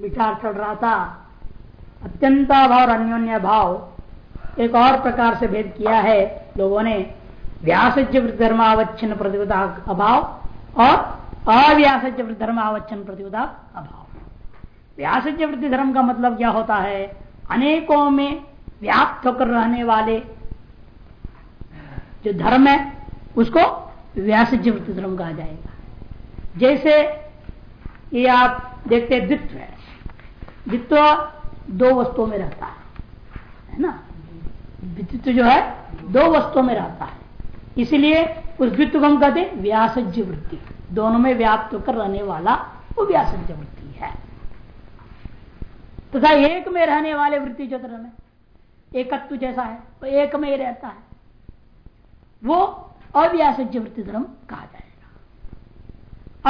विचार चल रहा था। अत्यंता भाव और अन्योन्य भाव एक और प्रकार से भेद किया है लोगों ने। व्यासज्य धर्मावच्छिन्न प्रतियोगिता अभाव और अव्यासज्य धर्मावच्छिन्न प्रतियोगिता अभाव। व्यासज्य वृद्धि धर्म का मतलब क्या होता है? अनेकों में व्याप्त होकर रहने वाले जो धर्म है, उसको व्यासज्य वृत्ति धर्म कहा जाएगा। जैसे ये आप देखते द्वित्व है। द्वित्व दो वस्तुओं में रहता है है ना? द्वित्व जो है, दो वस्तुओं में रहता है। इसलिए उस द्वित्व को हम कहते व्यासज्य वृत्ति। दोनों में व्याप्त होकर रहने वाला वो व्यासज्य वृत्ति है। तथा तो एक में रहने वाले वृत्ति धर्म है एकत्व जैसा है, वो एक में ही रहता है। वो अव्यासज्य वृत्ति धर्म कहा जाएगा।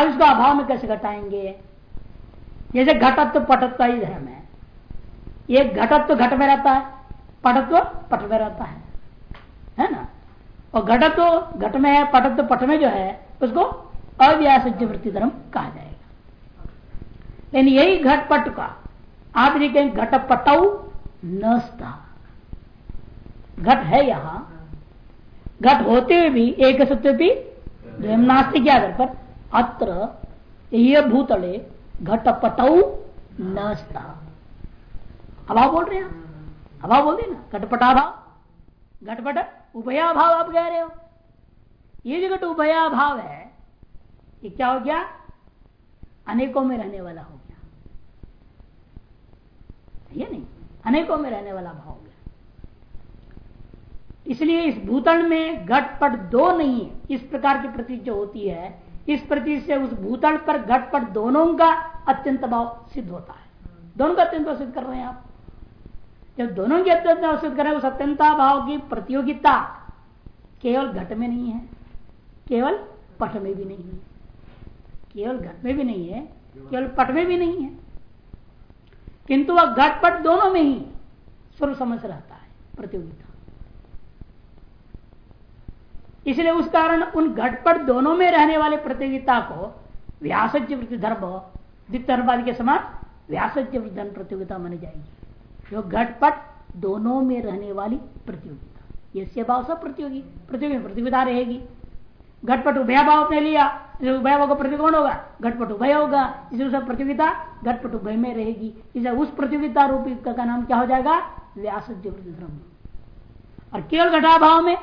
अब इसको अभाव में कैसे घटाएँगे? जैसे घटत्व पटत्व ही धर्म है ये घटत्व घट में रहता है, पटत्व पट में रहता है। है ना? और घटत्व घट में है, पटत्व पट में जो है, उसको अव्यासज्य वृत्ति धर्म कहा जाएगा। लेकिन यही घटपट का, आप लिखें घट पटऊ न घट है यहाँ। घट होते हुए भी, एक सत्य भी नास्तिक के आधार पर अत्र, ये भूतले घट पटऊ नस्ता। अभाव बोल रहे हैं? अभाव बोल ना? घटपटा भाव घटपट उभया भाव आप कह रहे हो। ये जो घट उभया भाव है ये क्या हो गया? अनेकों में रहने वाला हो गया। ये नहीं? अनेकों में रहने वाला भाव हो गया। इसलिए इस भूतल में घटपट दो नहीं है। इस प्रकार की प्रतीत जो होती है इस प्रतीत से उस भूतल पर घटपट दोनों का अत्यंत भाव सिद्ध होता है। दोनों का अत्यंत सिद्ध कर रहे हैं आप। जब दोनों की अत्यंत सिद्ध कर रहे हैं उस अत्यंता भाव की प्रतियोगिता केवल घट में नहीं है, केवल पट में भी नहीं है। केवल घट में भी नहीं है, केवल पट में भी नहीं है। किंतु वह घटपट दोनों में ही स्वरूप समझ रहता है, प्रतियोगिता। इसलिए उस कारण उन घटपट दोनों में रहने वाले प्रतियोगिता को व्यासज्य धर्म द्वितर्वाद के समान व्यासज्य धर्म प्रतियोगिता मानी जाएगी। जो घटपट दोनों में रहने वाली प्रतियोगिता। ये भाव सब प्रतियोगी प्रतियोगी प्रतियोगिता रहेगी। घटपट उभया भाव अपने लिया उभय भाव का प्रतिकोण होगा? घटपट उभय होगा। इसलिए प्रतियोगिता घटपट उभय में रहेगी। इसे उस प्रतियोगिता रूपी का नाम क्या हो जाएगा? व्यास धर्म। और केवल घटाभाव में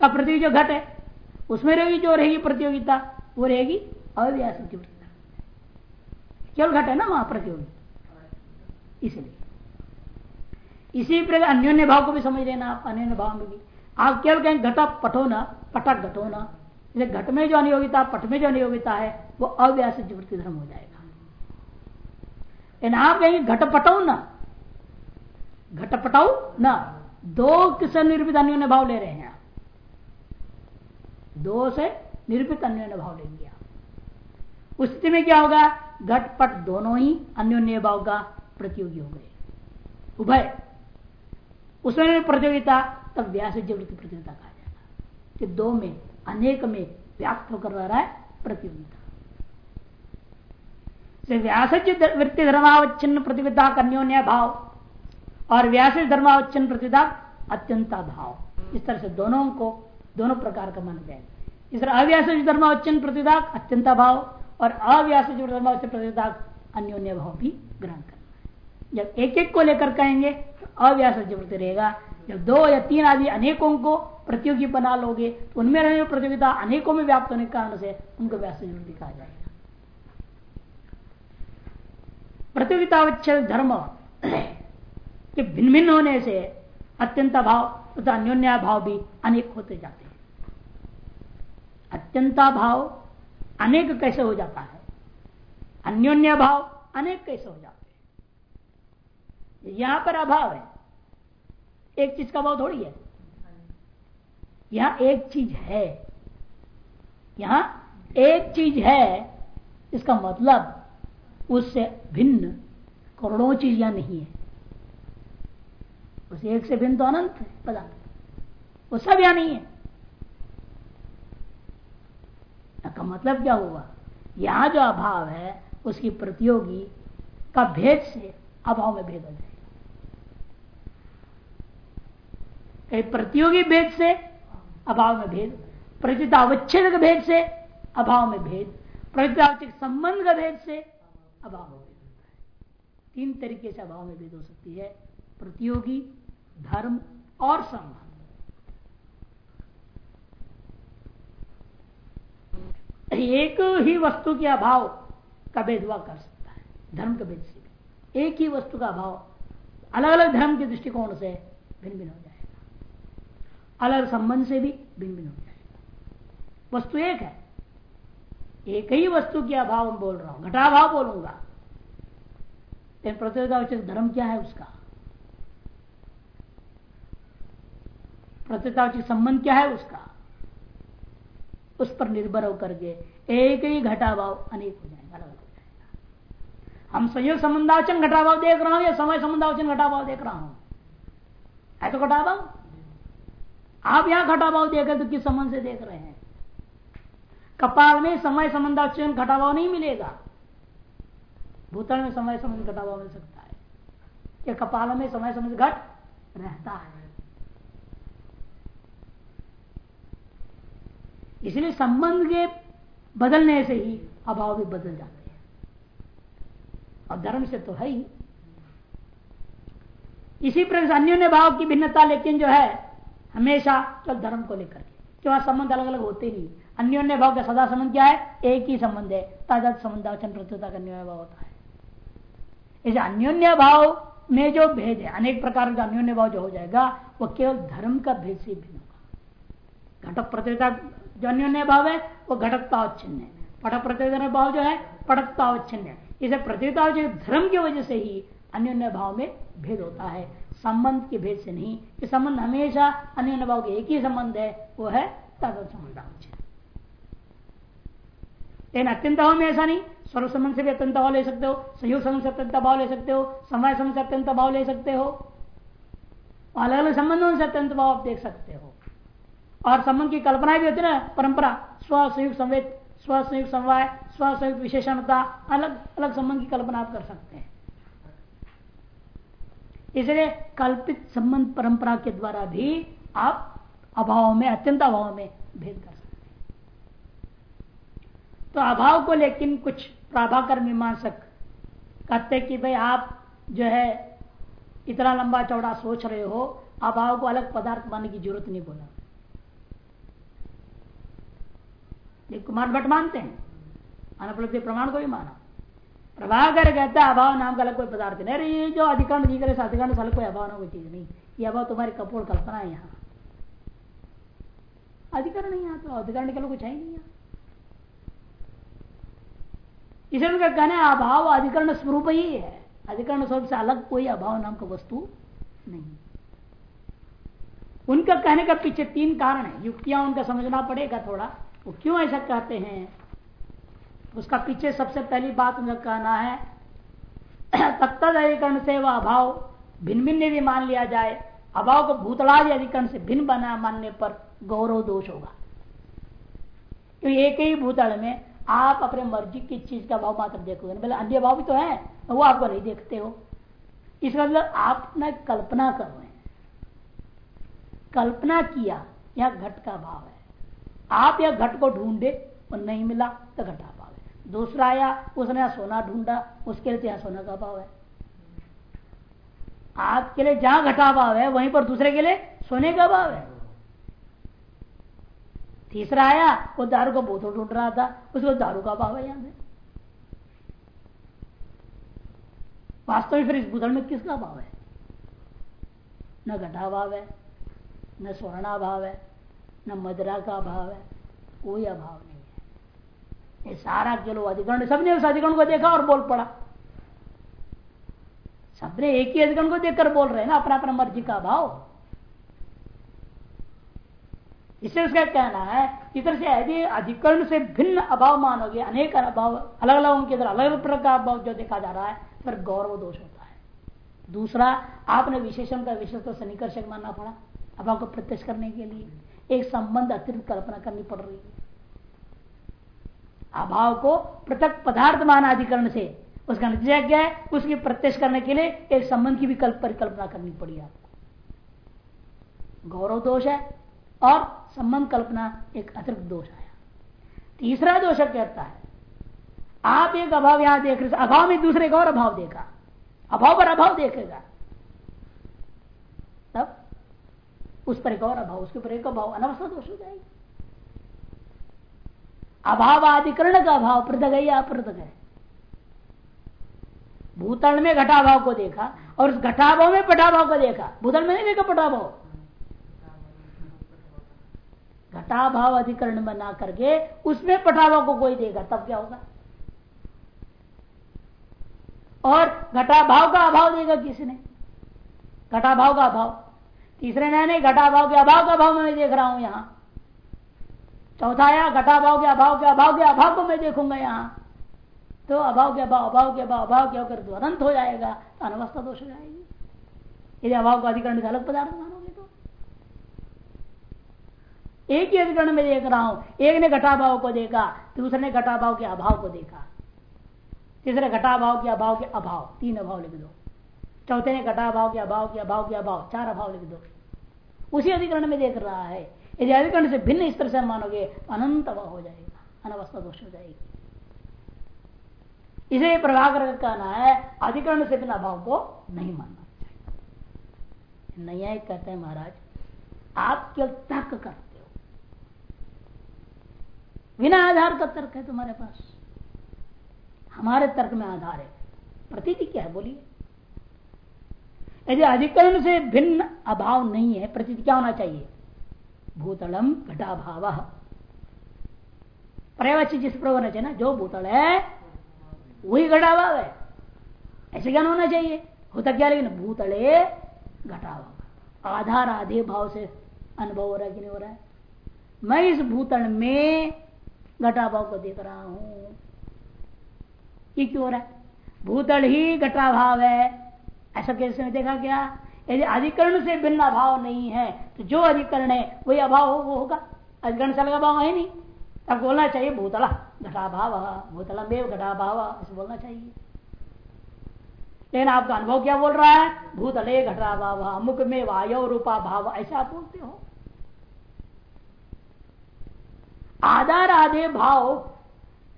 का प्रतियोगी जो घट है, उसमें रहेगी, जो रहेगी प्रतियोगिता, वो रहेगी अव्यास केवल घट है ना वहाँ प्रतियोगिता? इसलिए। इसी प्रकार अन्योन्य भाव को भी समझ लेना आप अन्य भाव में भी। आप केवल कहें घटा पटोना पटक घटोना इसे घट में जो अनियोगिता, पट में जो अनियोगिता है, वो अव्यास वृत्ति धर्म हो जाएगा। आप कहेंगे घटपटाऊ ना घटपटाऊ ना, दो किसान निर्मित अन्योन्य भाव ले रहे हैं दो से निर्मित अन्योन्य भाव लेंगे आप उस स्थिति में क्या होगा? घटपट दोनों ही अन्योन्य भाव का प्रतियोगी हो गए। उभय। उसमें प्रतियोगिता, तब व्यास वृत्ति प्रतियोगिता कहा जाएगा कि दो में, अनेक में व्याप्त होकर रह रहा है प्रतियोगिता। व्यासज वृत्ति धर्मावच्छिन्न प्रतियोगिता अन्योन्य भाव, और व्यास धर्मावच्छिन्न प्रतियोगिता अत्यंता भाव। इस तरह से दोनों को दोनों प्रकार का माना जाएगा इस अव्यास धर्मावच्छिन्न प्रतियोगिता अत्यंता भाव और अव्यास धर्मावच्छिन्न प्रतियोगिता अन्योन्य भाव भी ग्रहण करना। जब एक एक को लेकर कहेंगे तो अव्यास वृत्ति रहेगा। जब दो या तीन आदि अनेकों को प्रतियोगी बना लोगे तो उनमें रहने प्रतियोगिता अनेकों में व्याप्त होने के कारण से उनको व्यास वृत्ति कहा जाएगा। प्रतियोगितावच्छेद धर्म के भिन्न भिन्न होने से अत्यंत भाव तथा तो अन्योन्या भाव भी अनेक होते जाते अत्यंता भाव अनेक कैसे हो जाता है? अन्योन्य भाव अनेक कैसे हो जाते हैं? यहाँ पर अभाव है। एक चीज़ का भाव थोड़ी है। यहाँ एक चीज़ है। यहाँ एक चीज़ है, इसका मतलब उससे भिन्न करोड़ों चीज़ यहाँ नहीं है। उस एक से भिन्न तो अनंत है। पदार्थ वो सब यहाँ नहीं है। का मतलब क्या हुआ? यहाँ जो अभाव है, उसकी प्रतियोगी का भेद से अभाव में भेद हो जाएगा। कहीं प्रतियोगी भेद से अभाव में भेद प्रचित अवच्छेद भेद से अभाव में भेद प्रचित संबंध का भेद से अभाव में भेद तीन तरीके से अभाव में भेद हो सकती है, प्रतियोगी, धर्म और संबंध। एक ही वस्तु के अभाव का भेद हुआ कर सकता है। धर्म के भेद से एक ही वस्तु का अभाव अलग अलग धर्म के दृष्टिकोण से भिन्न भिन्न हो जाएगा। अलग संबंध से भी भिन्न भिन्न हो जाएगा। वस्तु एक है। एक ही वस्तु के अभाव में बोल रहा हूँ। घटाभाव बोलूँगा। लेकिन प्रतियोगिता धर्म क्या है उसका? प्रतियोगिता संबंध क्या है उसका? उस पर निर्भर होकर के एक ही घटाभाव अनेक हो जाएगा। अलग हो जाएगा हम संयोग संबंधावचन घटाभाव देख रहा हूँ, या समय संबंधावचन घटाभाव देख रहा हूँ? है तो घटाभाव? आप यहाँ घटाभाव देख रहे तो किस संबंध से देख रहे हैं? कपाल में समय संबंधावचन घटाभाव नहीं मिलेगा। भूतल में समय संबंध घटाभाव मिल सकता है। या कपाल में समय संबंध घट रहता है। इसलिए संबंध के बदलने से ही अभाव भी बदल जाते हैं। और धर्म से तो है ही। इसी प्रकार अन्योन्य भाव की भिन्नता लेकिन जो है, हमेशा चल धर्म को लेकर के। क्यों संबंध अलग अलग होते नहीं। अन्योन्य भाव का सदा संबंध क्या है? एक ही संबंध है। ताज़ा संबंधावचन प्रत्युता का अन्योन्य भाव होता है। इसे अन्योन्य भाव में जो भेद है, अनेक प्रकार का अन्योन्य भाव जो हो जाएगा, वो केवल धर्म का भेद से भिन्न होगा। घटक प्रतियोगिता जो अन्योन्य भाव है, वो घटकतावच्छिन्न है। पट प्रतियोगिता भाव जो है पटकतावच्छिन्न है। इसे प्रतियोगिता धर्म की वजह से ही अन्योन्य भाव में भेद होता है। संबंध के भेद से नहीं। कि संबंध हमेशा अन्य भाव के एक ही संबंध है, वो है तद संबंध लेकिन अत्यंत भाव में ऐसा नहीं। सर्व संबंध से भी अत्यंत भाव ले सकते हो, संयोग संबंध से अत्यंत भाव ले सकते हो समय संबंध से अत्यंत भाव ले सकते हो अलग अलग संबंधों से अत्यंत भाव आप देख सकते हो। और संबंध की कल्पना भी होती है ना, परंपरा स्व संयुक्त संवेद स्व संयुक्त समवाय स्व संयुक्त विशेषणता, अलग अलग संबंध की कल्पना आप कर सकते हैं। इसलिए कल्पित संबंध परंपरा के द्वारा भी आप अभाव में, अत्यंत अभाव में भेद कर सकते हैं। तो अभाव को लेकिन कुछ प्राभाकर मीमांसक कहते कि भाई आप जो है, इतना लंबा चौड़ा सोच रहे हो, अभाव को अलग पदार्थ मानने की ज़रूरत नहीं बोला। कुमार भट्ट मानते हैं। अनुपलब्धि प्रमाण को भी माना। प्रभाकर कहता अभाव नाम का अलग कोई पदार्थ नहीं। अरे, ये जो अधिकरण दिख रहे अधिकरण साल कोई अभाव ना कोई चीज़ नहीं। ये अभाव तुम्हारी कपूर कल्पना है यहाँ। अधिकरण नहीं यहाँ तो अधिकरण के लोग कुछ है नहीं इसलिए उनका कहना अभाव अधिकरण स्वरूप ही है। अधिकरण स्वरूप से अलग कोई अभाव नाम का वस्तु नहीं। उनका कहने का पीछे तीन कारण है। युक्तियाँ उनका समझना पड़ेगा थोड़ा। वो क्यों ऐसा कहते हैं? उसका पीछे सबसे पहली बात उनका कहना है तत्त अधिकरण से वह अभाव भिन्न भिन्न यदि मान लिया जाए, अभाव को भूतलादि अधिकरण से भिन्न बना मानने पर गौरव दोष होगा। क्योंकि एक ही भूतल में आप अपने मर्ज़ी की चीज़ का भाव मात्र देखोगे पहले अन्य भाव भी तो है, वो आपको नहीं देखते हो। इसका मतलब आप न कल्पना कर रहे हैं। कल्पना किया, यह घट का भाव है। आप यह घट को ढूंढे और नहीं मिला तो घटा भाव है दूसरा आया, उसने यहाँ सोना ढूंढा, उसके लिए तो सोना का भाव है। आपके लिए जहाँ घटा भाव है, वहीं पर दूसरे के लिए सोने का भाव है। तीसरा आया, वो दारू का बोतल ढूंढ रहा था, उसको दारू का भाव है यहाँ से वास्तव में फिर इस बोतल में किसका भाव है? न घटा भाव है, न स्वर्णा भाव है न मदरा का अभाव है, कोई अभाव नहीं है। ये सारा चलो अधिकरण, सबने उस अधिकरण को देखा और बोल पड़ा। सबने एक ही अधिकरण को देखकर बोल रहे हैं ना अपना अपना मर्ज़ी का अभाव। इससे उसका कहना है इधर से यदि अधिकरण से भिन्न अभाव मानोगे, अनेक अभाव अलग अलग उनके अंदर अलग अलग प्रकार का अभाव जो देखा जा रहा है, फिर गौरव दोष होता है। दूसरा, आपने विशेषण का विशेष से निकर्षक मानना पड़ा अभाव को प्रत्यक्ष करने के लिए। एक संबंध अतिरिक्त कल्पना करनी पड़ रही है। अभाव को पृथक पदार्थ मान अधिकरण से, उसका नतीजा क्या है? उसकी प्रत्यक्ष करने के लिए एक संबंध की भी परिकल्पना करनी पड़ी आपको। गौरव दोष है और संबंध कल्पना एक अतिरिक्त दोष आया तीसरा दोष कहता है? आप एक अभाव यहाँ देख रहे अभाव में दूसरे का और अभाव देखा। अभाव पर अभाव देखेगा। तब उस पर एक और अभाव, उसके ऊपर एक अभाव अनवस्था दोष हो जाएगी। अभाव अधिकरण का अभाव, पृथक है या पृथक है? भूतल में घटाभाव को देखा और उस घटाभाव में पटाभाव को देखा। भूतल में नहीं देखा पटाभाव? घटाभाव अधिकरण बना करके उसमें पटाभाव को कोई देगा, तब क्या होगा? और घटाभाव का अभाव देगा किसी ने घटाभाव का अभाव। तीसरे ने घटाभाव के अभाव का भाव मैं देख रहा हूँ यहाँ। चौथा आया घटाभाव के अभाव के अभाव के अभाव को मैं देखूँगा यहाँ। तो अभाव के अभाव अभाव के अभाव अभाव के होकर तो अनंत हो जाएगा तो अनवस्था दोष हो जाएगी। यदि अभाव का अधिकरण अलग पदार्थ मानोगे तो। एक ही अधिकरण में देख रहा हूँ। एक ने घटाभाव को देखा, दूसरे ने घटाभाव के अभाव को देखा। तीसरे घटाभाव के अभाव के अभाव, तीन अभाव लिख दो। चौथे ने घटाभाव के अभाव के अभाव के अभाव चार अभाव लिख दो। उसी अधिकरण में देख रहा है। यदि अधिकरण से भिन्न इस तरह से मानोगे अनंत अभाव हो जाएगा, अनवस्था दोष हो जाएगी। इसे प्रभाकर का कहना है, अधिकरण से बिना अभाव को नहीं मानना चाहिए। नया कहते हैं महाराज, आप केवल तर्क करते हो। बिना आधार का तर्क है तुम्हारे पास। हमारे तर्क में आधार है। प्रतीति क्या है? बोलिए। यदि अधिकरण से भिन्न अभाव नहीं है, प्रतीति क्या होना चाहिए? भूतलम घटाभाव। पर्यावचित जिस पर होना चाहिए ना, जो भूतल है, वही घटाभाव है। ऐसे क्या होना चाहिए। होता क्या, लेकिन भूतले घटाभाव। आधार आधे भाव से अनुभव हो रहा है कि नहीं हो रहा है? मैं इस भूतल में घटाभाव को देख रहा हूँ। ये क्यों हो रहा है? भूतल ही घटाभाव है। ऐसा कैसे में देखा क्या यदि अधिकरण से भिन्न अभाव नहीं है तो जो अधिकरण है वही अभाव हो, वो होगा। अधिकरण से अलग अभाव है नहीं। तब बोलना चाहिए भूतला घटाभाव भूतला देव घटाभाव ऐसे बोलना चाहिए। लेकिन आपका अनुभव क्या बोल रहा है? भूतले घटाभाव मुख में वायो रूपा भाव ऐसे आप बोलते हो। आधार आधे भाव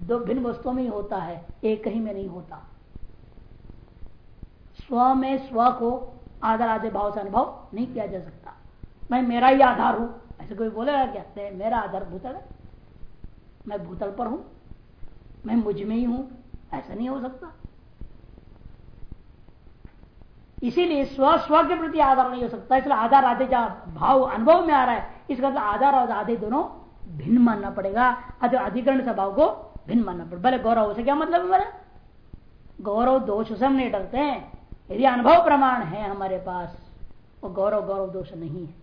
दो भिन्न वस्तुओं में होता है एक ही में नहीं होता। स्व में स्व को आधार आधे भाव से अनुभव नहीं किया जा सकता। मैं मेरा ही आधार हूँ। ऐसे कोई बोलेगा क्या? नहीं, मेरा आधार भूतल है। मैं भूतल पर हूँ। मैं मुझमें ही हूँ। ऐसा नहीं हो सकता। इसीलिए स्व स्व के प्रति आधार नहीं हो सकता। इसलिए आधार आधे जहाँ भाव, अनुभव में आ रहा है, इसका मतलब आधार और आधे दोनों भिन्न मानना पड़ेगा। अतः अधिकरण से भाव को भिन्न मानना पड़ेगा। भले गौरव से क्या मतलब है? गौरव दोष से हम नहीं डरते हैं। यदि अनुभव प्रमाण है हमारे पास, वो गौरव गौरव दोष नहीं है।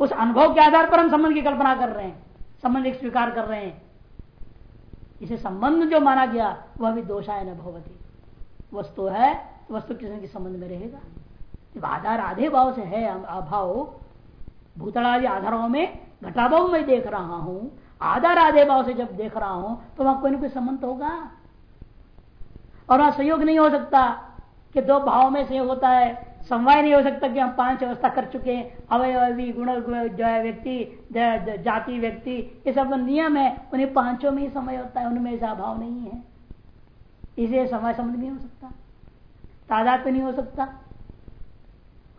उस अनुभव के आधार पर हम संबंध की कल्पना कर रहे हैं, संबंध स्वीकार कर रहे हैं। इसे संबंध जो माना गया, वह भी दोषाय न भवती वस्तु है वस्तु किसी के संबंध में रहेगा। जब आधार आधे भाव से है अभाव, भूतलादि आधारों में घटाभाव में देख रहा हूँ, आधार आधे भाव से जब देख रहा हूँ तो वहाँ कोई ना कोई संबंध होगा। और वहाँ संयोग नहीं हो सकता कि दो भाव में संयोग होता है। समवाय नहीं हो सकता कि हम पाँच अवस्था कर चुके हैं। अवयवी, गुण जो है व्यक्ति जाति व्यक्ति, ये सब नियम है, उन्हें पाँचों में ही समय होता है। उनमें ऐसा अभाव नहीं है। इसे समय समझ नहीं हो सकता। तादाद नहीं हो सकता।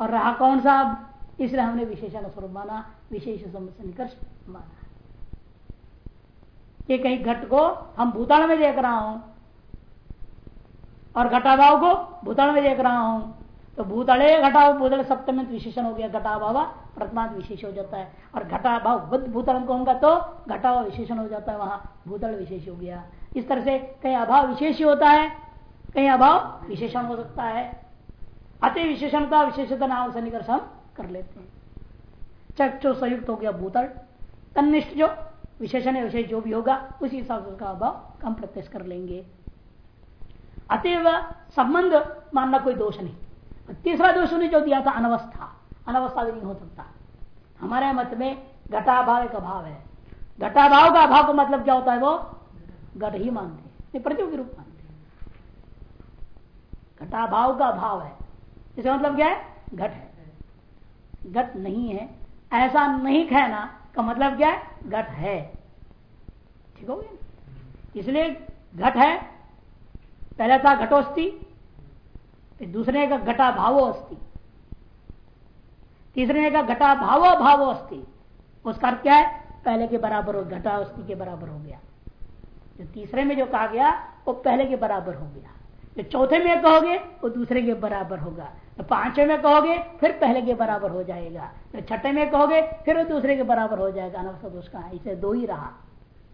और रहा कौन सा इसलिए हमने विशेषण स्वरूप माना, विशेष निकर्ष माना। कि कहीं घट को हम भूताल में देख रहा हूँ। और घटाभाव को भूतल में देख रहा हूँ। तो भूतले घटा भूतल सप्तम विशेषण हो गया, घटाभाव प्रथमांत विशेष हो जाता है। और घटाभाव, बुद्ध भूतल कहूँगा तो घटावा विशेषण हो जाता है वहाँ, भूतल विशेष हो गया। इस तरह से कहीं अभाव विशेष होता है, कहीं अभाव विशेषण हो सकता है। अति विशेषणता, विशेषता नाम से निकर्ष हम कर लेते हैं। चक्षु संयुक्त हो गया भूतल तनिष्ठ जो विशेषण विशेष जो भी होगा, उसी हिसाब से उसका अभाव हम प्रत्यक्ष कर लेंगे। अतएव संबंध मानना कोई दोष नहीं। तीसरा दोष उन्हें जो दिया था, अनवस्था। अनवस्था भी नहीं हो सकता। हमारे मत में घटाभाव एक अभाव है। घटाभाव का अभाव का मतलब क्या होता है वो? घट ही मानते प्रतियोगी रूप मानते घटाभाव का भाव है। इसका मतलब क्या है? घट है। घट नहीं है। ऐसा नहीं कहना का मतलब क्या है? घट है। ठीक हो गया? इसलिए घट है पहले था घटोस्ती दूसरे का घटा भावो अस्थि तीसरे का घटा भावो भावो अस्थि उसका अर्थ क्या है? पहले के बराबर हो, घटा अस्थि के बराबर हो गया। जो तीसरे में जो कहा गया, वो पहले के बराबर हो गया। जो चौथे में कहोगे, वो दूसरे के बराबर होगा। तो पांचवे में कहोगे, फिर पहले के बराबर हो जाएगा। तो छठे में कहोगे, फिर वो दूसरे के बराबर हो जाएगा। अनवस्था दोष का इसे दो ही रहा।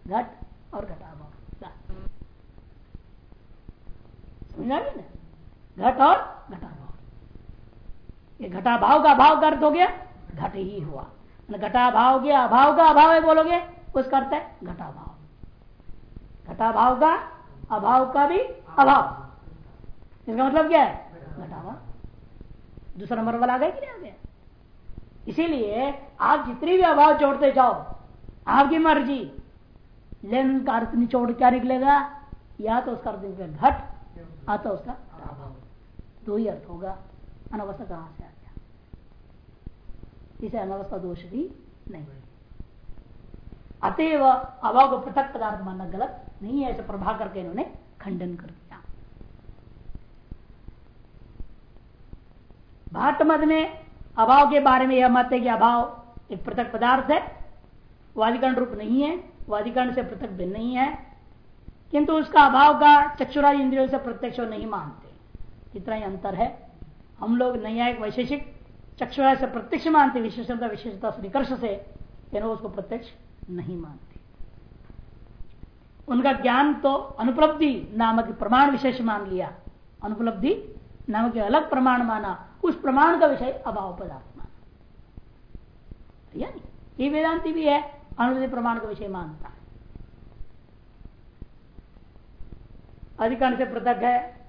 घट और घटाभाव घट और घटाभाव। ये घटाभाव का भाव का अर्थ हो गया, घट ही हुआ। घटाभाव के अभाव का अभाव है बोलोगे उसका अर्थ है घटाभाव। घटाभाव का अभाव का भी अभाव। इसका मतलब क्या है? घटाभाव। दूसरा नंबर वाला आ गया कि नहीं आ गया? इसीलिए आप जितनी भी अभाव जोड़ते जाओ, आपकी मर्ज़ी। लेन का अर्थ निचोड़ क्या निकलेगा? या तो उसका अर्थ निकलेगा घट। या तो उसका अभाव दो ही अर्थ होगा, अनवस्था कहाँ से आ गया? इसे अनवस्था दोष भी नहीं। अतएव अभाव को पृथक पदार्थ मानना गलत नहीं है, ऐसे प्रभा करके इन्होंने खंडन कर दिया। भाट मत में अभाव के बारे में यह मत है कि अभाव एक पृथक पदार्थ है, वादिकरण रूप नहीं है, वादिकरण से पृथक भिन्न नहीं है किंतु उसका अभाव का चक्षुरा इंद्रियों से प्रत्यक्ष नहीं मानते। इतना ही अंतर है। हम लोग न्यायिक वैशेषिक चक्षुरा से प्रत्यक्ष मानते, विशेषता विशेषता निकर्ष से, लेकिन उसको प्रत्यक्ष नहीं मानते। उनका ज्ञान तो अनुपलब्धि नामक प्रमाण विशेष मान लिया। अनुपलब्धि नामक अलग प्रमाण माना। उस प्रमाण का विषय अभाव पदार्थ माना ये वेदांति भी है, अनुपलब्धि प्रमाण का विषय मानता है। अधिकांश से पृथक है।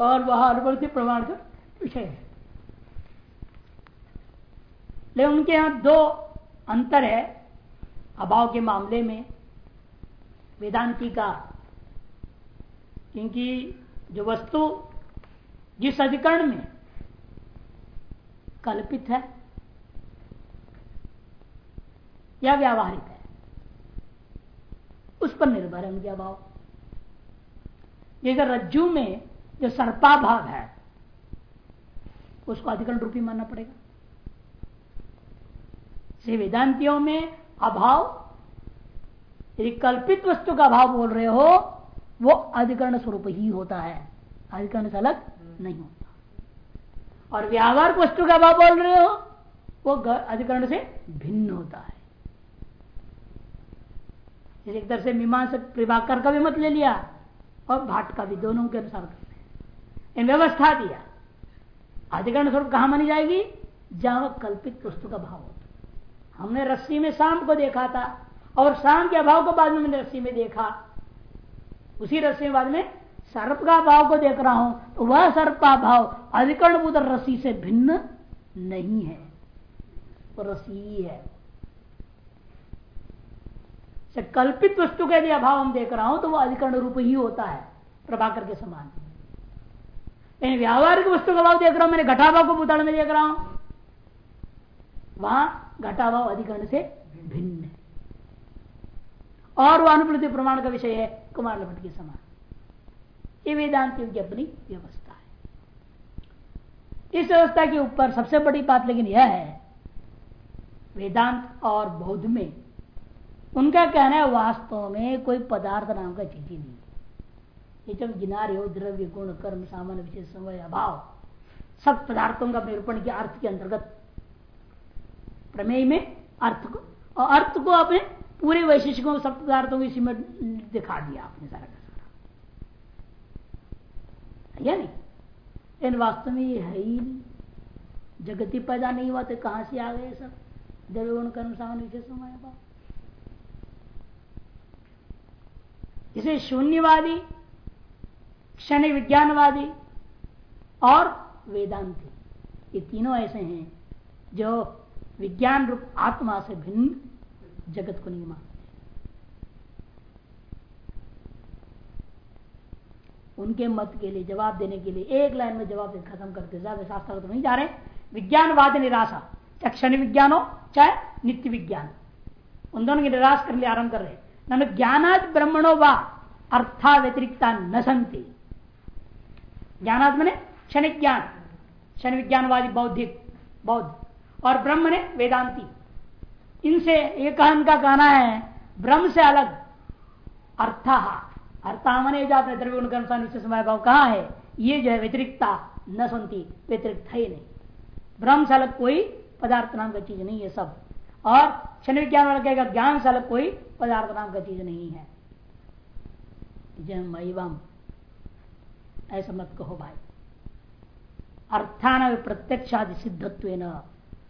और वह अनुपलब्धि प्रमाण का विषय है। लेकिन उनके यहाँ दो अंतर है अभाव के मामले में, वेदांति का। क्योंकि जो वस्तु जिस अधिकरण में कल्पित है या व्यावहारिक है, उस पर निर्भर है उनके अभाव। जैसे रज्जु में जो सर्पा भाग है, उसको अधिकरण रूपी मानना पड़ेगा। वेदांतियों में अभाव, यदि कल्पित वस्तु का अभाव बोल रहे हो, वो अधिकरण स्वरूप ही होता है। अधिकरण से अलग नहीं होता। और व्यावहारिक वस्तु का अभाव बोल रहे हो, वो अधिकरण से भिन्न होता है। एक तरह से मीमांस प्रभाकर का भी मत ले लिया। और भाट का भी, दोनों के अनुसार करते इन व्यवस्था दिया। अधिकरण स्वरूप कहा मानी जाएगी? जहाँ वह कल्पित वस्तु का भाव होता हमने रस्सी में शाम को देखा था, और शाम के अभाव को बाद में मैंने रस्सी में देखा। उसी रस्सी में बाद में सर्प का भाव को देख रहा हूँ तो वह सर्प का भाव अधिकरण रस्सी से भिन्न नहीं है। वो रसी है। से कल्पित वस्तु का यदि अभाव हम देख रहा हूँ तो वह अधिकरण रूप ही होता है, प्रभाकर के समान। लेकिन व्यावहारिक वस्तु का भाव देख रहा हूँ, मैंने घटाभाव को उदाहरण में देख रहा हूँ, वहाँ घटाभाव अधिकरण से भिन्न है। और वह अनुप्रति प्रमाण का विषय है, कुमार लभट के समान। ये वेदांत की अपनी व्यवस्था है। इस व्यवस्था के ऊपर सबसे बड़ी बात लेकिन यह है, वेदांत और बौद्ध में उनका कहना है, वास्तव में कोई पदार्थ नाम का चीज़ ही। नहीं ये जब गिना रहे हो, द्रव्य, गुण, कर्म, सामान्य विशेष, समय, अभाव, सब पदार्थों का निरूपण किया अर्थ के अंतर्गत। प्रमेय में अर्थ को, और अर्थ को अपने पूरे वैशिष्टों सब पदार्थों को इसी में दिखा दिया आपने सारा का सारा। या नहीं? वास्तव में ये है ही नहीं। जगती पैदा नहीं हुआ तो कहाँ से आ गए सब? द्रव्य, गुण, कर्म, सामान्य विशेष, समय, अभाव। इसे शून्यवादी क्षण विज्ञानवादी और वेदांति। ये तीनों ऐसे हैं जो विज्ञान रूप आत्मा से भिन्न जगत को नहीं मानते। उनके मत के लिए, जवाब देने के लिए एक लाइन में जवाब खत्म करते ज़्यादा शास्त्र तो नहीं जा रहे। विज्ञानवाद निराशा, चाहे क्षण विज्ञान हो, चाहे नित्य विज्ञान। उन दोनों के निराश कर लिए आरंभ कर रहे न ज्ञानाद ब्रह्मणो व अर्था व्यतिरिक्ता न संति ज्ञानाद मैंने क्षण ज्ञान क्षण विज्ञानवादी बौद्धिक, बौद्ध। और ब्रह्म ने वेदांति। इनसे एक का कहना है, ब्रह्म से अलग। अर्थ अर्था मने जो आपने द्रव्य गुण समय भाव कहा है, ये जो है व्यतिरिक्ता न सुनती, व्यतिरिक्त है नहीं। ब्रह्म से अलग कोई पदार्थ नाम का चीज़ नहीं है सब। और क्षण विज्ञान वाला कहेगा ज्ञान से अलग कोई पदार्थ नाम का चीज़ नहीं है। ऐसा मत कहो भाई। अर्थान प्रत्यक्षादि सिद्धत्व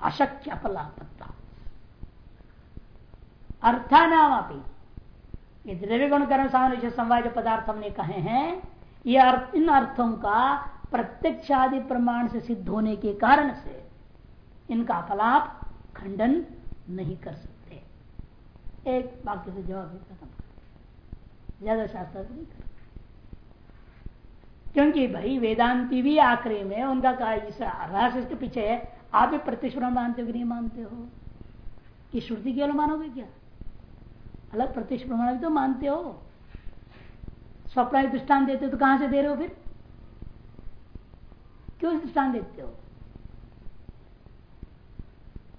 अशक्य अपलापत्ता अर्थानाम अपनी कर्म सामने समवाय जो पदार्थ हमने कहे हैं, ये अर्थ, इन अर्थों का प्रत्यक्षादि प्रमाण से सिद्ध होने के कारण से इनका अपलाप खंडन नहीं कर सकते। एक वाक्य से जवाब भी खत्म ज़्यादा शास्त्र नहीं कर। क्योंकि भाई वेदांति भी आखिरी में उनका रहस्य इसके पीछे है, आप भी प्रतिश्रम मानते हो कि नहीं मानते हो? कि श्रुति केवल मानोगे क्या? अलग प्रत्यक्ष प्रमाण भी तो मानते हो। स्वप्न दृष्टान देते हो तो कहाँ से दे रहे हो फिर? क्यों दृष्टान देते हो?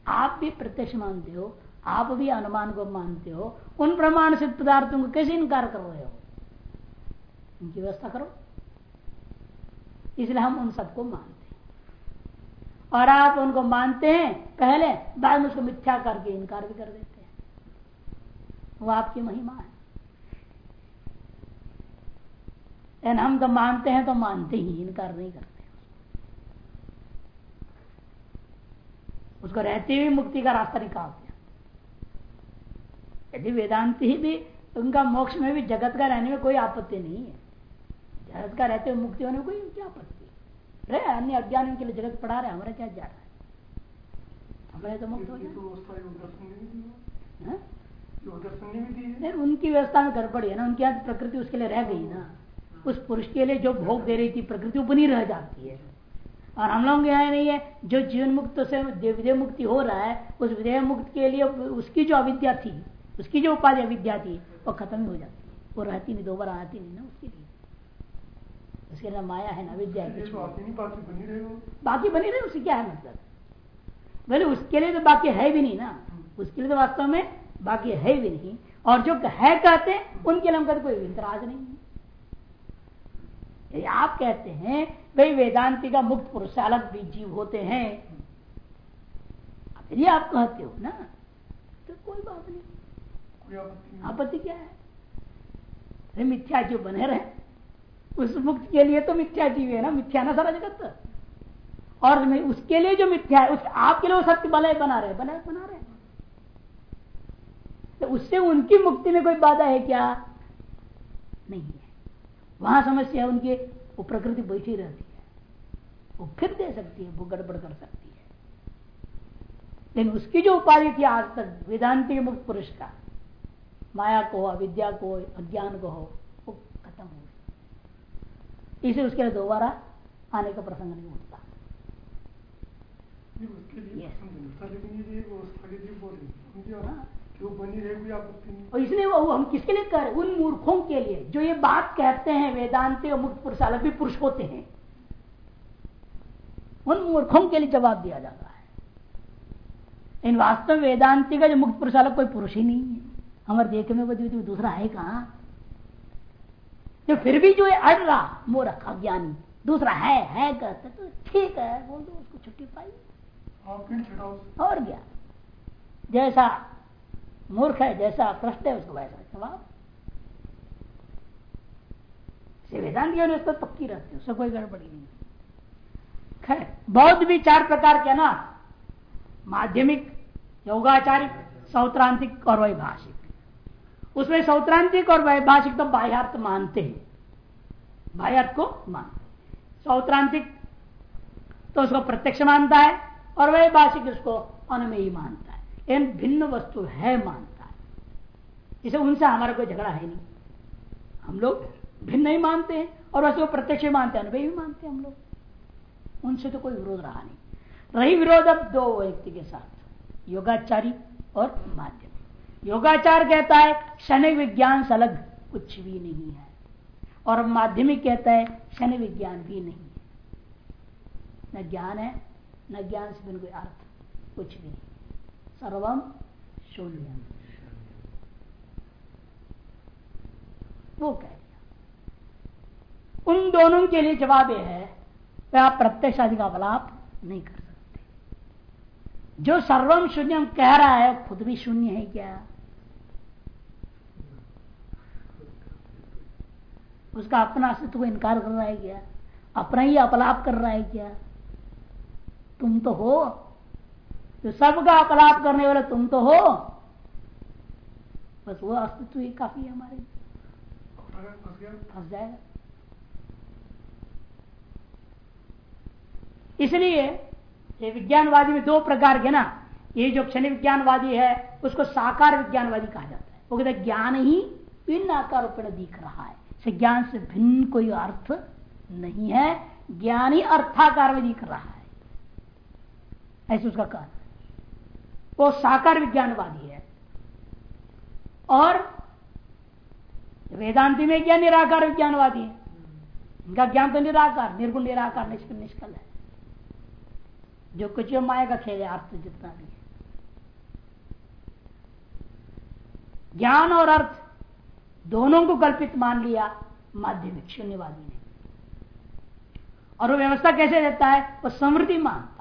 आप भी प्रत्यक्ष मानते हो, आप भी अनुमान को मानते हो, उन प्रमाण सिद्ध पदार्थों को कैसे इनकार कर रहे हो? उनकी व्यवस्था करो। इसलिए हम उन सबको मानते हैं। और आप उनको मानते हैं, पहले बाद में उसको मिथ्या करके इनकार भी कर देते हैं। वो आपकी महिमा है। हम तो मानते हैं तो मानते ही इनकार नहीं करते। उसको रहते हुए मुक्ति का रास्ता निकाल दिया। यदि वेदांति ही भी उनका मोक्ष में भी जगत का रहने में कोई आपत्ति नहीं है जगत का रहते हुए मुक्ति होने में कोई क्या आपत्ति रहे अन्य अज्ञान के लिए जगत पढ़ा रहे हमारा क्या जा रहा है? हमारे तो मुक्त हो जाए नहीं उनकी व्यवस्था में गड़बड़ी है ना उनकी आज प्रकृति उसके लिए रह गई ना। उस पुरुष के लिए जो भोग दे रही थी प्रकृति वो बनी रह जाती है। और हम लोग यहाँ नहीं है। जो जीवन मुक्त से विधेय मुक्ति हो रहा है उस विधेय मुक्त के लिए उसकी जो अविद्या थी उसकी जो उपाधि अविद्या थी वो खत्म ही हो जाती है। वो रहती नहीं दोबारा आती नहीं ना उसके लिए। उसके लिए माया है ना विद्या बाकी बनी रहे उससे क्या है मतलब? बोले उसके लिए तो बाकी है भी नहीं ना। उसके लिए तो वास्तव में बाकी है भी नहीं। और जो है कहते हैं उनके लिए हम कोई इंतराज नहीं है। आप कहते हैं भाई वेदांति का मुक्त पुरुष अलग भी जीव होते हैं यदि आप कहते हो ना? तो कोई बात नहीं। आपत्ति क्या है? अरे मिथ्या जीव बने रहे उस मुक्त के लिए तो मिथ्या जीव है ना? मिथ्या ना सारा जगत। और उसके लिए जो मिथ्या है उस आपके लिए वो सत्य बलय बना रहे बलय बना रहे। तो उससे उनकी मुक्ति में कोई बाधा है क्या? नहीं। वहाँ समस्या है उनकी वो प्रकृति बैठी रहती है। वो फिर दे सकती है वो गड़बड़ कर सकती है। लेकिन उसकी जो उपाधि थी आज तक वेदांति मुक्त पुरुष का माया को अविद्या को अज्ञान को हो वो खत्म हो गई। इसे उसके लिए दोबारा आने का प्रसंग नहीं होता। हाँ। और इसलिए वो हम किसके लिए कर उन मूर्खों के लिए। जो ये बात कहते हैं वेदांत और मुक्त पुरुष अलग भी पुरुष होते हैं। उन मूर्खों के लिए जवाब दिया जाता है। इन वास्तव वेदांति का जो मुक्त पुरुष अलग कोई पुरुष ही नहीं है। हमारे देखे में बदी दूसरा है कहा? जो फिर भी जो है अड़ रहा मूर्ख अज्ञानी दूसरा है है कहते तो ठीक है बोल दो उसको छुट्टी पाई। और क्या? जैसा मूर्ख है, जैसा प्रश्न है, उसको वैसा जवाब वेदांत व्यवस्था पक्की रहती है, उससे कोई गड़बड़ी नहीं खैर, बौद्ध भी चार प्रकार के ना? माध्यमिक, योगाचारिक, सौत्रांतिक और वैभाषिक। उसमें सौत्रांतिक और वैभाषिक तो बाह्यार्थ मानते हैं। बाह्यार्थ को मानते सौत्रांतिक तो उसको प्रत्यक्ष मानता है और वैभाषिक उसको अनमेय मानता है। इन भिन्न वस्तु है मानता है। इसे उनसे हमारा कोई झगड़ा है नहीं। हम लोग भिन्न नहीं मानते हैं और वैसे वो प्रत्यक्ष मानते हैं, अनुभव भी मानते हैं हम लोग। उनसे तो कोई विरोध रहा नहीं। रही विरोध अब दो व्यक्ति के साथ, योगाचारी और माध्यम योगाचार कहता है क्षणिक विज्ञान से अलग कुछ भी नहीं है। और माध्यमिक कहता है क्षण विज्ञान भी नहीं है। न ज्ञान है, न ज्ञान से बिन कोई अर्थ कुछ भी नहीं। सर्वम शून्य वो कह दिया उन दोनों के लिए जवाब यह है कि आप प्रत्यक्ष आदि का अपलाप नहीं कर सकते जो सर्वम शून्य कह रहा है खुद भी शून्य है क्या उसका अपना अस्तित्व को इनकार कर रहा है क्या अपना ही अपलाप कर रहा है क्या तुम तो हो जो सबका अपलाप करने वाले तुम तो हो। बस वो अस्तित्व ही काफ़ी है हमारे फंस जाएगा। इसलिए ये विज्ञानवादी में दो प्रकार के ना, ये जो क्षण विज्ञानवादी है, उसको साकार विज्ञानवादी कहा जाता है। वो कहते हैं, ज्ञान ही भिन्न आकार दिख रहा है। से ज्ञान से भिन्न कोई अर्थ नहीं है। ज्ञानी अर्थाकार में दिख रहा है। ऐसे उसका कारण वो साकार विज्ञानवादी है। और वेदांति में क्या निराकार विज्ञानवादी है? इनका ज्ञान तो निराकार, निर्गुण निराकार, निष्कल निष्कल है। जो कुछ माया का खेल है, अर्थ जितना भी है। ज्ञान और अर्थ दोनों को कल्पित मान लिया माध्यमिक शून्यवादी ने। और वो व्यवस्था कैसे देता है? वो समृद्धि मानता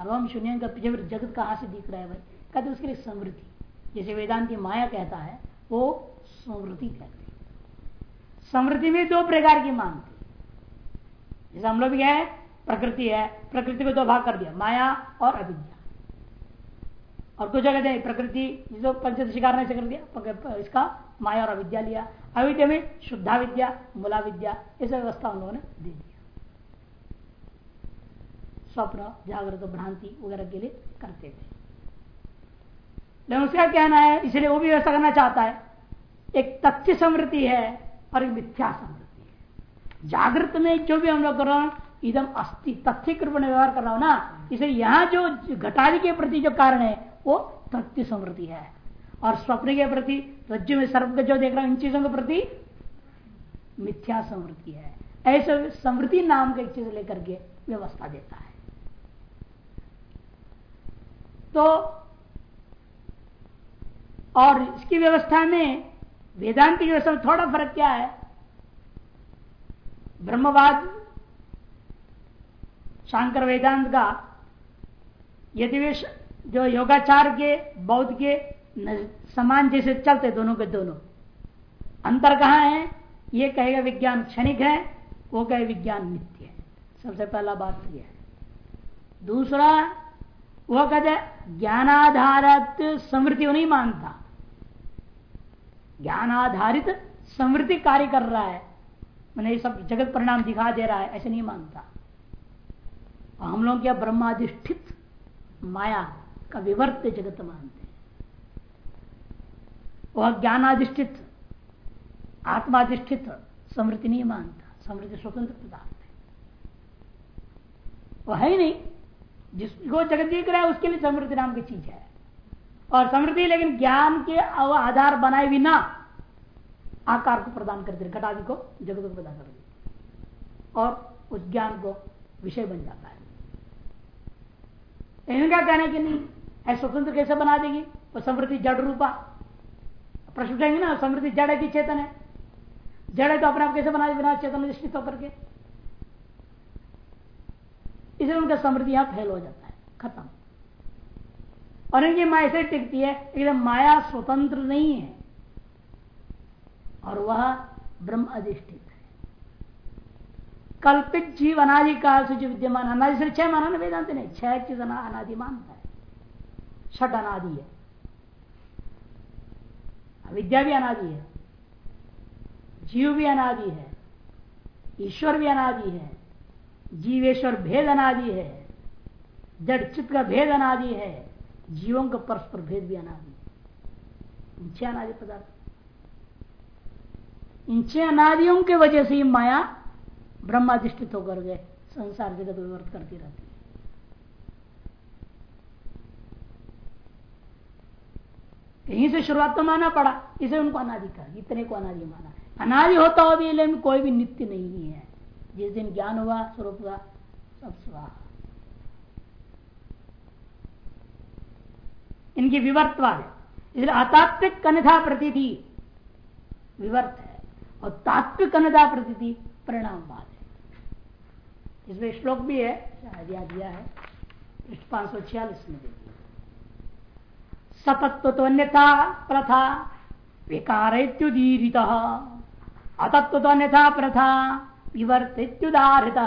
सर्वम शून्य का जगत कहाँ से दिख रहा है भाई, कहते उसके लिए समृद्धि। जैसे वेदांति माया कहता है, वो समृद्धि कहते समृद्धि में दो प्रकार की मानती जैसे हम लोग भी है, प्रकृति है, प्रकृति को दो भाग कर दिया, माया और अविद्या। और कुछ जगह दे प्रकृति जो पंचदशिकार ने कर दिया इसका माया और अविद्या लिया। अविद्या में शुद्धा विद्या मूला विद्या इस व्यवस्था उन्होंने दे दिया स्वप्न, जागृत, भ्रांति वगैरह के लिए करते थे लेकिन उसका कहना है, इसलिए वो भी व्यवस्था करना चाहता है। एक तथ्य समृद्धि है और एक मिथ्या समृद्धि है। जागृत में जो भी हम लोग कर रहे हैं अस्थि तथ्य के रूप में व्यवहार कर रहा हूँ ना, इसलिए यहाँ जो घटादि के प्रति जो कारण है, वो तथ्य समृद्धि है। और स्वप्न के प्रति, रज्जु में सर्व जो देख रहा हूँ, इन चीज़ों के प्रति मिथ्या समृद्धि है। ऐसे समृद्धि नाम का एक चीज़ लेकर के व्यवस्था देता है। तो और इसकी व्यवस्था में वेदांत की व्यवस्था में थोड़ा फ़र्क क्या है? ब्रह्मवाद, शांकर वेदांत का यदि जो योगाचार के, बौद्ध के समान जैसे चलते दोनों के दोनों। अंतर कहाँ है? ये कहेगा विज्ञान क्षणिक है, वो कहे विज्ञान नित्य है। सबसे पहला बात यह है। दूसरा वह कहते ज्ञानाधारित समृद्धि नहीं मानता। ज्ञानाधारित समृद्धि कार्य कर रहा है। मैंने सब जगत परिणाम दिखा दे रहा है, ऐसे नहीं मानता। हम लोग क्या ब्रह्माधिष्ठित माया का विवर्त जगत मानते वह ज्ञानाधिष्ठित, आत्माधिष्ठित समृद्धि नहीं मानता, समृद्धि स्वतंत्र पदार्थ है। वह है ही नहीं। जिसको जगत दिख रहा है, उसके लिए समृद्धि नाम की चीज़ है। और समृद्धि लेकिन ज्ञान के आधार बनाए बिना आकार को प्रदान कर दे घटादि को, जगत को प्रदान कर दे और उस ज्ञान को विषय बन जाता है। इनका कहना कि नहीं है स्वतंत्र कैसे बना देगी? वो समृद्धि जड़ रूपा। प्रश्न ना, समृद्धि जड़ है कि चेतन है। जड़ है तो अपने आप कैसे बना बिना चेतन निश्चित होकर के। इसलिए उनका समृद्धि यहाँ फैल हो जाता है, खत्म। और इनकी माया ऐसे टिकती है, एकदम माया स्वतंत्र नहीं है, और वह ब्रह्म अधिष्ठित है। कल्पित जीव अनादि काल से जो विद्यमान अनादि से छह माना ना वेदांत ने? छह चीज़ अनादि मानता है। छठ अनादि है। विद्या भी अनादि है। जीव भी अनादि है। ईश्वर भी अनादि है। जीवेश्वर भेद अनादि है। जड़ चित्त का भेद अनादि है। जीवों का परस्पर भेद भी अनादि है। छह अनादि पदार्थ। इन अनादियों के वजह से ही माया ब्रह्माधिष्ठित होकर गए संसार जगत विवर्त करती रहती है। यहीं से शुरुआत तो माना पड़ा, इसे उनको अनादि कहा। इतने को अनादि माना। अनादि होता हो भी लेकिन कोई भी नित्य नहीं है। जिस दिन ज्ञान हुआ, स्वरूप का सब स्वाहा इनकी विवर्तवाद इसलिए अतात्विक कन्धा प्रतीति विवर्त है और तात्विक कन्धा प्रतीति परिणामवाद है। इसमें श्लोक भी है शायद याद दिया है पाँच सौ छियालीस में देखिए। सतत्व तो अन्यथा प्रथा विकारुदीरित अतत्व तो प्रथा विवर्तित्युदारित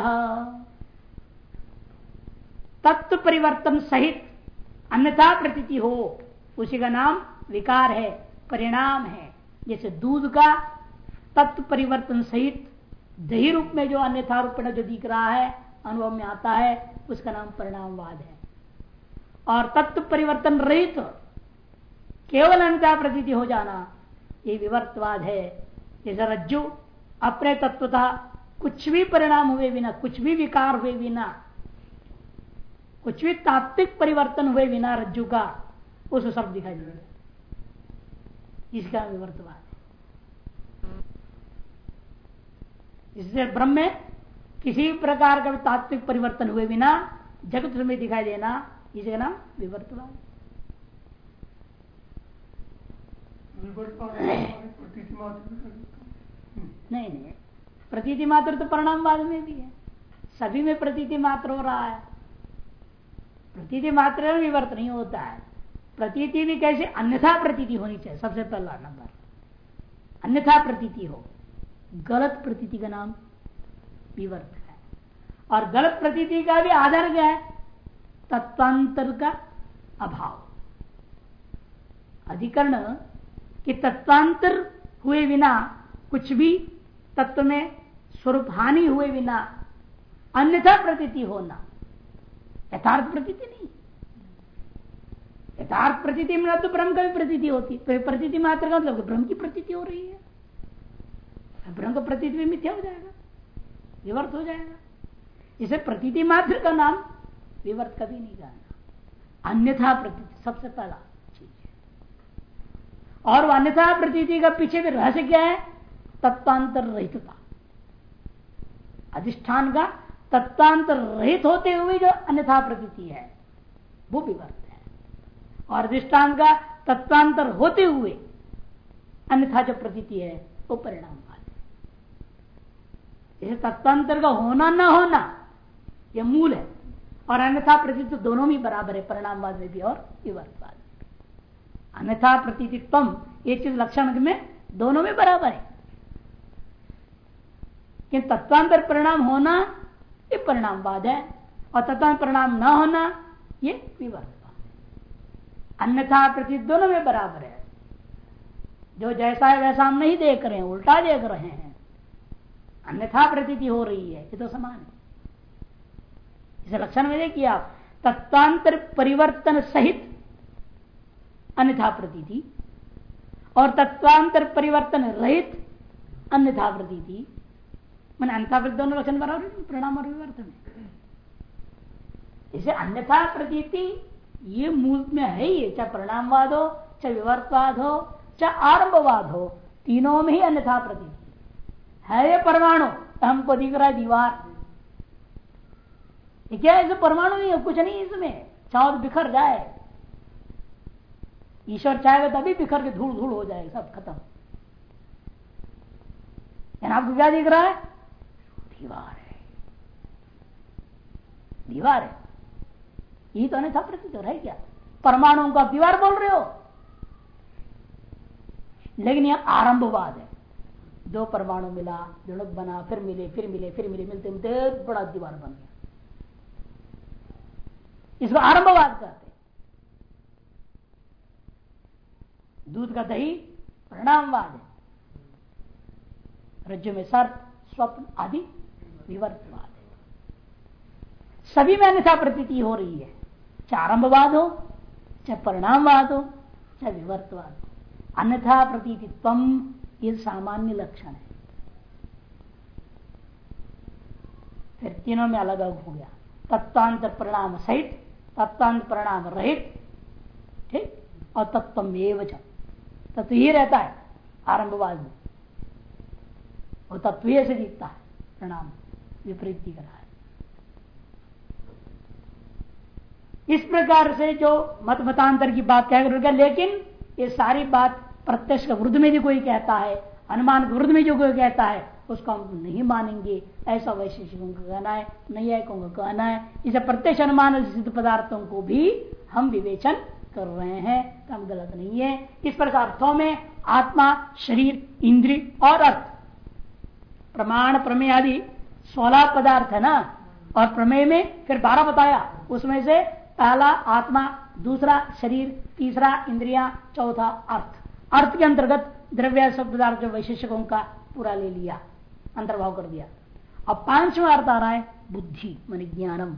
तत्व परिवर्तन सहित अन्यथा प्रतीति हो। उसी का नाम विकार है, परिणाम है। जैसे दूध का तत्व परिवर्तन सहित दही रूप में जो अन्यथा रूप में जो दिख रहा है, अनुभव में आता है, उसका नाम परिणामवाद है। और तत्व परिवर्तन रहित तो केवल अन्यथा प्रतीति हो जाना, ये विवर्तवाद है। जैसे रज्जु, अपने तत्वता कुछ भी परिणाम हुए बिना कुछ भी विकार हुए बिना कुछ भी तात्विक परिवर्तन हुए बिना रज्जु का उस सब दिखाई दे देगा इसका विवर्तवाद इससे ब्रह्म में किसी प्रकार का भी तात्विक परिवर्तन हुए बिना जगत में दिखाई देना इसका नाम विवर्तवाद नहीं नहीं। प्रतीति मात्र तो परिणाम बाद में भी है। सभी में प्रतीति मात्र हो रहा है। प्रतीति मात्र में विवर्त नहीं होता है। प्रतीति भी कैसे अन्यथा प्रतीति होनी चाहिए? सबसे पहला नंबर। अन्यथा प्रतीति हो। गलत प्रतीति का नाम विवर्त है। और गलत प्रतीति का भी आधार क्या है? तत्वांतर का अभाव। अधिकरण कि तत्वांतर हुए बिना कुछ भी तत्व में स्वरूप हानि हुए बिना, अन्यथा प्रतीति होना। यथार्थ प्रतीति नहीं। यथार्थ प्रतीति में तो ब्रह्म का भी प्रतीति होती। है तो प्रतीति मात्र का मतलब ब्रह्म की प्रतीति हो रही है। ब्रह्म का प्रतीति भी मिथ्या हो जाएगा, विवर्त हो जाएगा। इसे प्रतीति मात्र का नाम विवर्त कभी नहीं कहना अन्यथा प्रतीति, सबसे पहला चीज़ और अन्यथा प्रतीति का पीछे भी रहस्य क्या है? तत्वांतर रहितता अधिष्ठान का तत्वांतर रहित होते हुए जो अन्यथा प्रतीति है, वो विवर्त है। और अधिष्ठान का तत्वांतर होते हुए अन्यथा जो प्रतीति है, वो परिणाम इसे तत्वांतर का होना ना होना यह मूल है। और अन्यथा प्रतीत तो दोनों में बराबर है, परिणामवाद में भी और विवर्तवाद अन्यथा प्रतीतित्व ये चीज़ लक्षण में दोनों में बराबर है। कि तत्वांतर परिणाम होना, ये परिणामवाद है। और तत्वांतर परिणाम न होना, ये विवर्तवाद है। अन्यथा प्रतीत दोनों में बराबर है। जो जैसा है वैसा हम नहीं देख रहे हैं, उल्टा देख रहे हैं। अन्यथा प्रतीति हो रही है, ये तो समान है। इसे लक्षण में देखिए आप, तत्वांतर परिवर्तन सहित अन्यथा प्रतीति, और तत्वांतर परिवर्तन रहित अन्यथा प्रतीति मैंने अन्यथा दोनों लक्षण बराबर परिणाम और विवर्तन। इसे अन्यथा प्रतीति, ये मूल में है ही चाहे परिणामवाद हो, चाहे विवर्तवाद हो, चाहे आरंभवाद हो, तीनों में ही अन्यथा प्रतीति। है ये परमाणु, हमको दिख रहा है दीवार। क्या है परमाणु है कुछ नहीं इसमें, चाहो तो बिखर जाए। ईश्वर चाहेगा तभी बिखर के धूल धूल हो जाएगा सब खत्म। आपको क्या दिख रहा है? दीवार है। दीवार है। यही तो अन्यथा प्रतीत है क्या परमाणुओं को आप दीवार बोल रहे हो। लेकिन यह आरंभवाद है। दो परमाणु मिला दृढ़ बना, फिर मिले फिर मिले फिर मिले, मिलते मिलते बड़ा दीवार बन गया। इसको आरंभवाद कहते दूध का दही परिणामवाद है। रज्जु में सर्प, स्वप्न आदि विवर्तवाद है। सभी में अन्यथा प्रतीति हो रही है। चाहे आरंभवाद हो, चाहे परिणामवाद हो, चाहे विवर्तवाद हो। अन्यथा प्रतीतित्व ये सामान्य लक्षण है। फिर तीनों में अलग अलग हो गया। तत्वांत परिणाम सहित तत्वांत परिणाम रहित, ठीक? और तत्व एवं तत्व ही रहता है आरंभवाद में। वो तत्व से दिखता है, प्रणाम। विपरीत दिख रहा है। इस प्रकार से जो मत मतांतर की बात कह लेकिन ये सारी बात प्रत्यक्ष विरुद्ध में भी कोई कहता है, अनुमान विरुद्ध में जो कोई कहता है, उसको हम नहीं मानेंगे। ऐसा वैशेषिकों का कहना है, नैयायिकों का कहना है। इसे प्रत्यक्ष अनुमान सिद्ध पदार्थों को भी हम विवेचन कर रहे हैं तो गलत नहीं है। इस प्रकार अर्थों में आत्मा, शरीर इंद्री और अर्थ, प्रमाण, प्रमेय आदि सोलह पदार्थ है ना? और प्रमेय में फिर बारह बताया। उसमें से पहला आत्मा, दूसरा शरीर, तीसरा इंद्रिया, चौथा अर्थ। अर्थ के अंतर्गत द्रव्य सब पदार्थ वैशिष्टकों का पूरा ले लिया, अंतर्भाव कर दिया। अब पांचवा अर्थ आ रहा है बुद्धि, मन ज्ञानम।